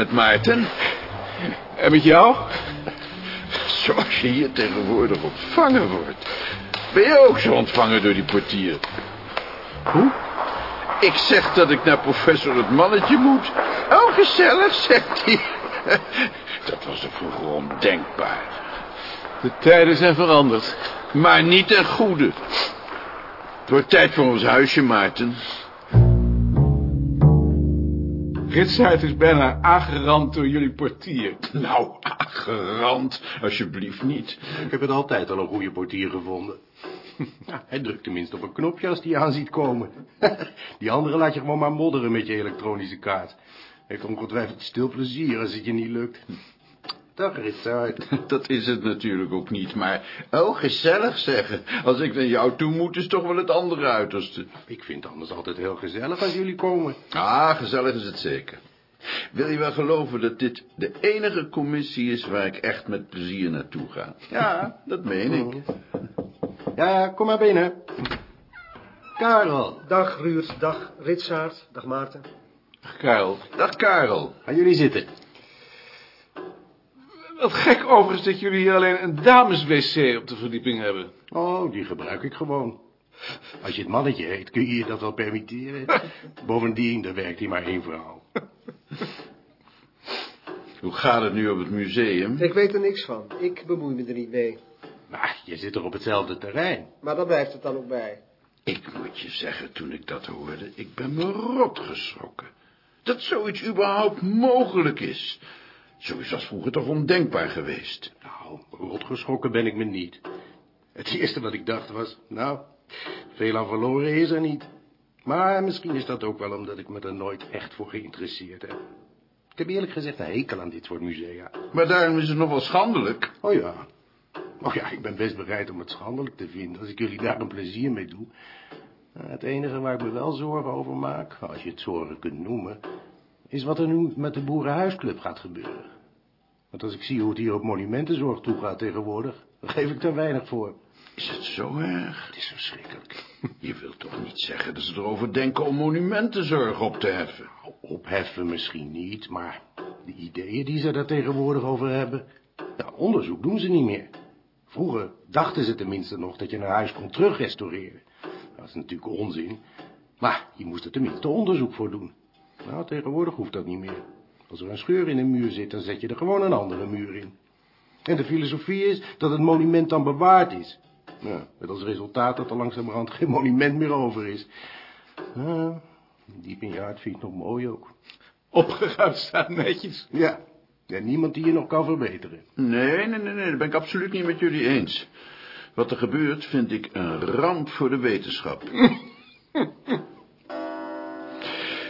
met Maarten? En met jou? Zoals je hier tegenwoordig ontvangen wordt. Ben je ook zo ontvangen door die portier? Hoe? Ik zeg dat ik naar professor het mannetje moet. Oh, gezellig, zegt hij. Dat was er vroeger ondenkbaar. De tijden zijn veranderd. Maar niet ten goede. Het wordt tijd voor ons huisje, Maarten. Ritsaert is bijna aangerand door jullie portier. Nou, aangerand, alsjeblieft niet. Ik heb het altijd al een goede portier gevonden. Ja, hij drukt tenminste op een knopje als die aan ziet komen. Die andere laat je gewoon maar modderen met je elektronische kaart. Heeft ongetwijfeld stil plezier als het je niet lukt. Dag, Ritsaert. Dat is het natuurlijk ook niet, maar... Oh, gezellig zeggen. Als ik naar jou toe moet, is toch wel het andere uiterste. Ik vind het anders altijd heel gezellig als jullie komen. Ah, gezellig is het zeker. Wil je wel geloven dat dit de enige commissie is waar ik echt met plezier naartoe ga? Ja, dat meen ik. Ja, kom maar binnen. Karel, Dag Ruurt, dag Ritsaard, dag Maarten. Karel. Dag Karel. gaan jullie zitten. Wat gek overigens dat jullie hier alleen een dames-wc op de verdieping hebben. Oh, die gebruik ik gewoon. Als je het mannetje heet, kun je je dat wel permitteren. Bovendien, er werkt hier maar één vrouw. Hoe gaat het nu op het museum? Ik weet er niks van. Ik bemoei me er niet mee. Maar je zit toch op hetzelfde terrein? Maar daar blijft het dan ook bij. Ik moet je zeggen, toen ik dat hoorde, ik ben me rot geschrokken. Dat zoiets überhaupt mogelijk is. Zoiets was vroeger toch ondenkbaar geweest. Nou, rotgeschrokken ben ik me niet. Het eerste wat ik dacht was, nou, veel aan verloren is er niet. Maar misschien is dat ook wel omdat ik me er nooit echt voor geïnteresseerd heb. Ik heb eerlijk gezegd een hekel aan dit soort musea. Maar daarom is het nog wel schandelijk. Oh ja. Oh ja, ik ben best bereid om het schandelijk te vinden, als ik jullie daar een plezier mee doe. Nou, Het enige waar ik me wel zorgen over maak, als je het zorgen kunt noemen, is wat er nu met de Boerenhuisclub gaat gebeuren. Want als ik zie hoe het hier op monumentenzorg toegaat tegenwoordig, dan geef ik er weinig voor. Is het zo erg? Het is verschrikkelijk. Je wilt toch niet zeggen dat ze erover denken om monumentenzorg op te heffen? Opheffen misschien niet, maar de ideeën die ze daar tegenwoordig over hebben, nou, onderzoek doen ze niet meer. Vroeger dachten ze tenminste nog dat je een huis kon terugrestaureren. Dat is natuurlijk onzin, maar je moest er tenminste onderzoek voor doen. Nou, tegenwoordig hoeft dat niet meer. Als er een scheur in een muur zit, dan zet je er gewoon een andere muur in. En de filosofie is dat het monument dan bewaard is. Ja, met als resultaat dat er langzamerhand geen monument meer over is. Diep in je hart vind je het nog mooi ook. Opgeruimd staat netjes. Ja, en niemand die je nog kan verbeteren. Nee, nee, nee, nee, dat ben ik absoluut niet met jullie eens. Wat er gebeurt, vind ik een ramp voor de wetenschap.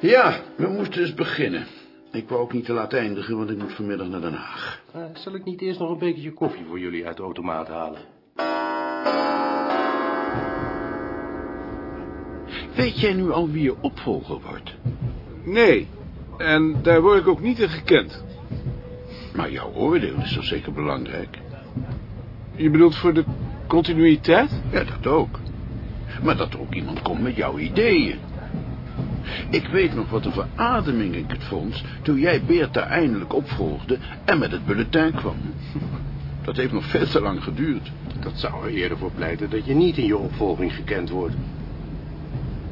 ja, we moesten eens beginnen. Ik wou ook niet te laat eindigen, want ik moet vanmiddag naar Den Haag. Eh, zal ik niet eerst nog een bekertje koffie voor jullie uit de automaat halen? Weet jij nu al wie je opvolger wordt? Nee. En daar word ik ook niet in gekend. Maar jouw oordeel is toch zeker belangrijk? Je bedoelt voor de continuïteit? Ja, dat ook. Maar dat er ook iemand komt met jouw ideeën. Ik weet nog wat een verademing ik het vond... toen jij Beerta eindelijk opvolgde en met het bulletin kwam. Dat heeft nog veel te lang geduurd. Dat zou er eerder voor pleiten dat je niet in je opvolging gekend wordt.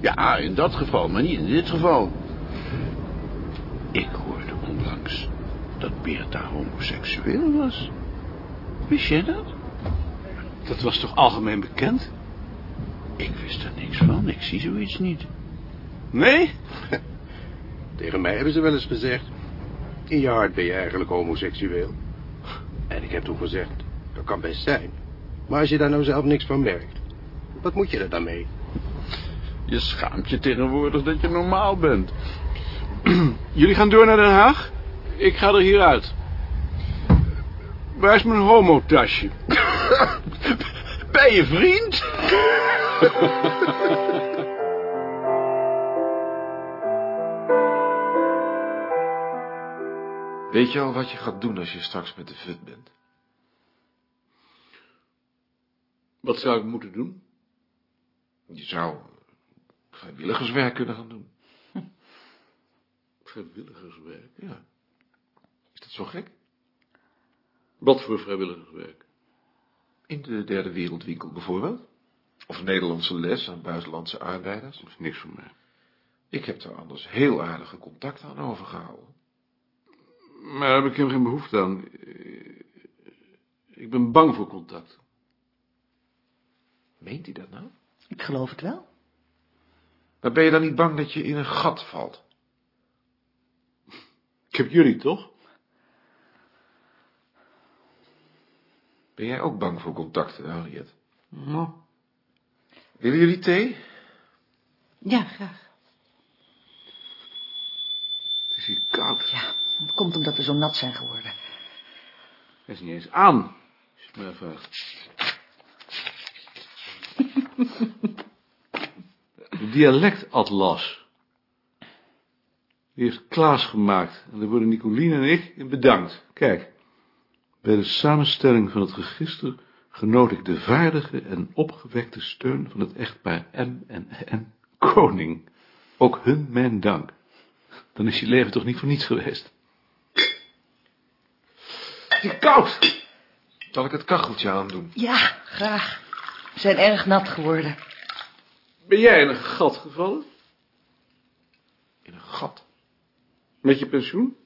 Ja, in dat geval, maar niet in dit geval. Ik hoorde onlangs dat Beerta homoseksueel was. Wist jij dat? Dat was toch algemeen bekend? Ik wist er niks van, ik zie zoiets niet. Nee? Tegen mij hebben ze wel eens gezegd... In je hart ben je eigenlijk homoseksueel. En ik heb toen gezegd... Dat kan best zijn. Maar als je daar nou zelf niks van merkt... Wat moet je er dan mee? Je schaamt je tegenwoordig dat je normaal bent. Jullie gaan door naar Den Haag? Ik ga er hier uit. Waar is mijn homotasje? Bij je vriend? Weet je al wat je gaat doen als je straks met de fut bent? Wat zou ik moeten doen? Je zou vrijwilligerswerk kunnen gaan doen. Vrijwilligerswerk. Ja. Zo gek? Wat voor vrijwilligerswerk? In de derde wereldwinkel bijvoorbeeld? Of Nederlandse les aan buitenlandse arbeiders? Dat is niks voor mij. Ik heb daar anders heel aardige contacten aan overgehouden. Daar heb ik helemaal geen behoefte aan. Ik ben bang voor contact. Meent hij dat nou? Ik geloof het wel. Maar ben je dan niet bang dat je in een gat valt? Ik heb jullie toch? Ben jij ook bang voor contacten, Harriet? Nou, Willen jullie thee? Ja, graag. het is hier koud. Ja, dat komt omdat we zo nat zijn geworden. Hij is niet eens aan, als je het mij vraagt. De dialectatlas. Die heeft Klaas gemaakt. En daar worden Nicolien en ik in bedankt. Kijk. Bij de samenstelling van het register genoot ik de vaardige en opgewekte steun van het echtpaar M en N Koning. Ook hun mijn dank. Dan is je leven toch niet voor niets geweest. Is koud. Zal ik het kacheltje aandoen? Ja, graag. We zijn erg nat geworden. Ben jij in een gat gevallen? In een gat? Met je pensioen?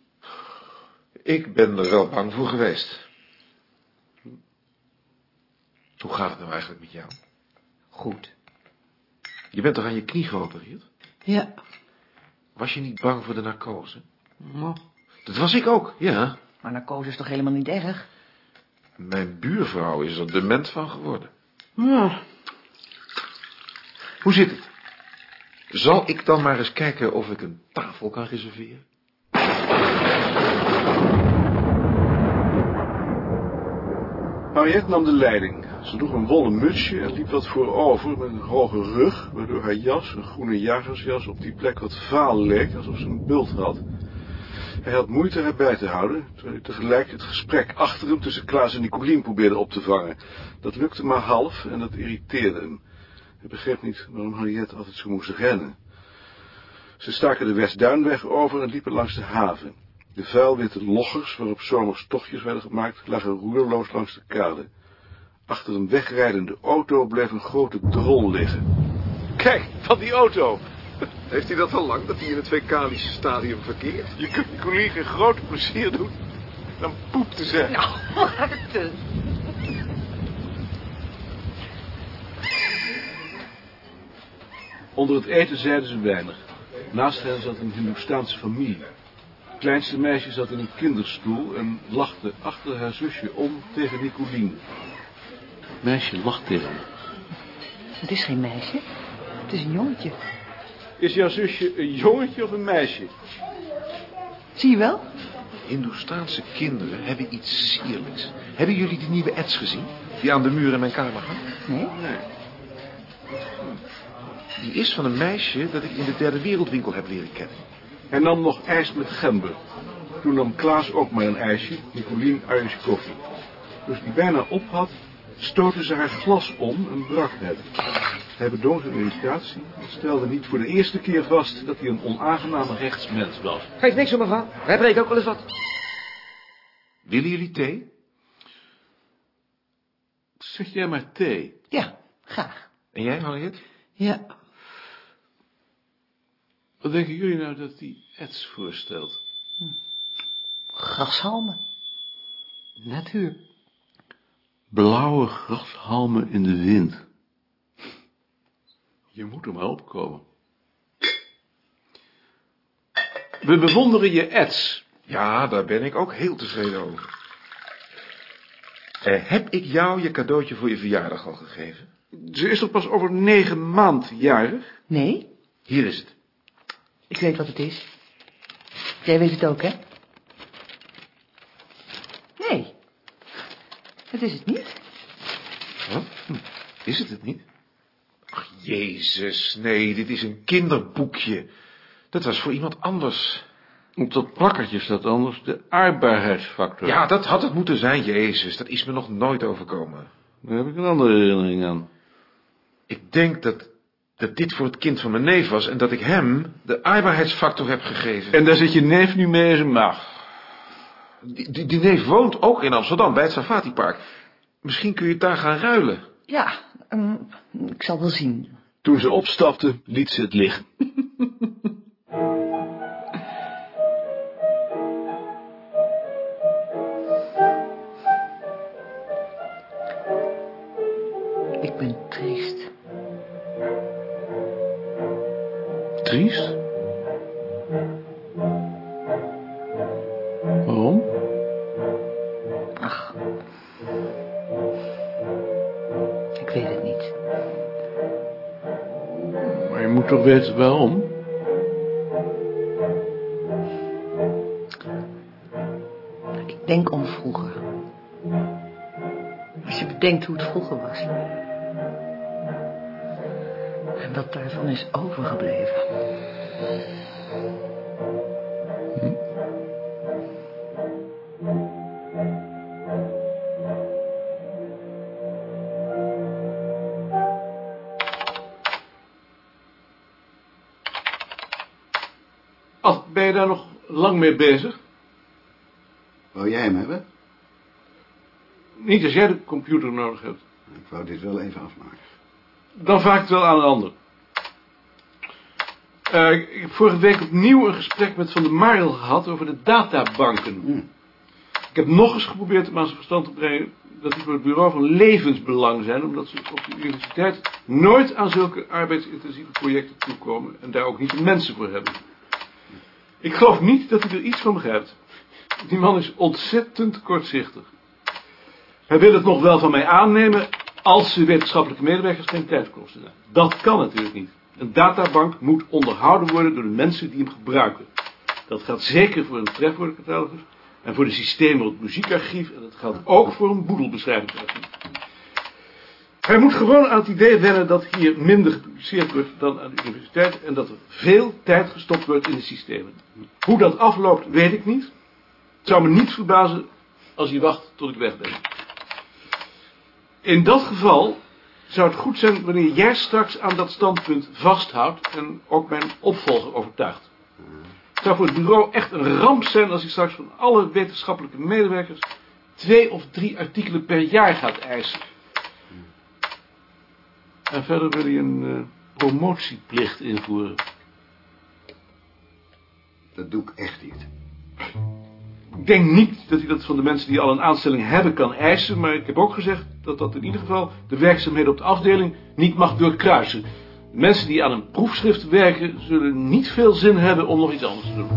Ik ben er wel bang voor geweest. Hoe gaat het nou eigenlijk met jou? Goed. Je bent toch aan je knie geopereerd? Ja. Was je niet bang voor de narcose? Nou, Dat was ik ook, ja. Maar narcose is toch helemaal niet erg? Mijn buurvrouw is er dement van geworden. ja. Hoe zit het? Zal ik dan maar eens kijken of ik een tafel kan reserveren? Henriette nam de leiding. Ze droeg een wollen mutsje en liep wat voorover met een hoge rug, waardoor haar jas, een groene jagersjas, op die plek wat vaal leek, alsof ze een bult had. Hij had moeite haar bij te houden, terwijl hij tegelijk het gesprek achter hem tussen Klaas en Nicolien probeerde op te vangen. Dat lukte maar half en dat irriteerde hem. Hij begreep niet waarom Henriette altijd zo moest rennen. Ze staken de Westduinweg over en liepen langs de haven. De vuilwitte loggers, waarop zomers tochtjes werden gemaakt, lagen roerloos langs de kade. Achter een wegrijdende auto bleef een grote drol liggen. Kijk, van die auto! Heeft hij dat al lang, dat hij in het Vekalische stadium verkeert? Je kunt je collega groot plezier doen dan poep te zeggen. Nou, Maarten. Onder het eten zeiden ze weinig. Naast hen zat een Hindoestaanse familie. Het kleinste meisje zat in een kinderstoel en lachte achter haar zusje om tegen Nicolien. Het meisje lacht tegen me. Het is geen meisje. Het is een jongetje. Is jouw zusje een jongetje of een meisje? Zie je wel? Hindoestaanse kinderen hebben iets sierlijks. Hebben jullie die nieuwe ads gezien? Die aan de muur in mijn kamer hangt? Nee? Nee. Die is van een meisje dat ik in de derde wereldwinkel heb leren kennen. Hij nam nog ijs met gember. Toen nam Klaas ook maar een ijsje, Nicolien Irish koffie. Ze die bijna op had, stootte ze haar glas om en brak het. Hij bedong zijn irritatie en stelde niet voor de eerste keer vast dat hij een onaangename rechtsmens was. Geeft niks om mevrouw. Wij breken ook wel eens wat. Willen jullie thee? Zeg jij maar thee? Ja, graag. En jij, Harriet? Ja. Wat denken jullie nou dat die Eds voorstelt? Grashalmen. Natuur. Blauwe grashalmen in de wind. Je moet er maar opkomen. We bewonderen je Eds. Ja, daar ben ik ook heel tevreden over. Eh, heb ik jou je cadeautje voor je verjaardag al gegeven? Ze is toch pas over negen maand jarig? Nee, Hier is het. ik weet wat het is. Jij weet het ook, hè? Nee. Het is het niet. Wat? Hm, Is het het niet? Ach, jezus, nee, dit is een kinderboekje. Dat was voor iemand anders. Op dat plakkertje staat anders de aardbaarheidsfactor. Ja, dat had het moeten zijn, jezus. Dat is me nog nooit overkomen. Daar heb ik een andere herinnering aan. Ik denk dat, dat dit voor het kind van mijn neef was... en dat ik hem de aardbaarheidsfactor heb gegeven. En daar zit je neef nu mee in zijn maag. Die, die, die neef woont ook in Amsterdam, bij het Safati-park. Misschien kun je het daar gaan ruilen. Ja, ehm, ik zal wel zien. Toen ze opstapte, liet ze het liggen. Ik ben triest. Triest? Waarom? Ach. Ik weet het niet. Maar je moet toch weten waarom? Ik denk om vroeger. Als je bedenkt hoe het vroeger was. En wat daarvan is overgebleven. Ad, daar nog lang mee bezig? Wou jij hem hebben? Niet als jij de computer nodig hebt. Ik wou dit wel even afmaken. Dan vraag ik het wel aan een ander. Eh, ik heb vorige week opnieuw een gesprek met Van der Marel gehad over de databanken. Ik heb nog eens geprobeerd hem aan zijn verstand te brengen dat die voor het bureau van levensbelang zijn, omdat ze op de universiteit nooit aan zulke arbeidsintensieve projecten toekomen en daar ook niet de mensen voor hebben. Ik geloof niet dat hij er iets van begrijpt. Die man is ontzettend kortzichtig. Hij wil het nog wel van mij aannemen als de wetenschappelijke medewerkers geen tijd kosten. Dat kan natuurlijk niet. Een databank moet onderhouden worden door de mensen die hem gebruiken. Dat geldt zeker voor een trefwoordencatalogus en voor de systemen op het muziekarchief en dat geldt ook voor een boedelbeschrijvingsarchief. Hij moet gewoon aan het idee wennen dat hier minder gepubliceerd wordt dan aan de universiteit en dat er veel tijd gestopt wordt in de systemen. Hoe dat afloopt, weet ik niet. Het zou me niet verbazen als hij wacht tot ik weg ben. In dat geval zou het goed zijn wanneer jij straks aan dat standpunt vasthoudt en ook mijn opvolger overtuigt. Het zou voor het bureau echt een ramp zijn als hij straks van alle wetenschappelijke medewerkers twee of drie artikelen per jaar gaat eisen. En verder wil hij een eh, promotieplicht invoeren. Dat doe ik echt niet. Ik denk niet dat hij dat van de mensen die al een aanstelling hebben kan eisen, maar ik heb ook gezegd dat dat in ieder geval de werkzaamheden op de afdeling niet mag doorkruisen. De mensen die aan een proefschrift werken zullen niet veel zin hebben om nog iets anders te doen.